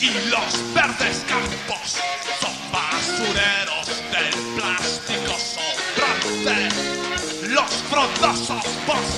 y los verdes campos son basureros del plástico sobrante. Los frondosos bosques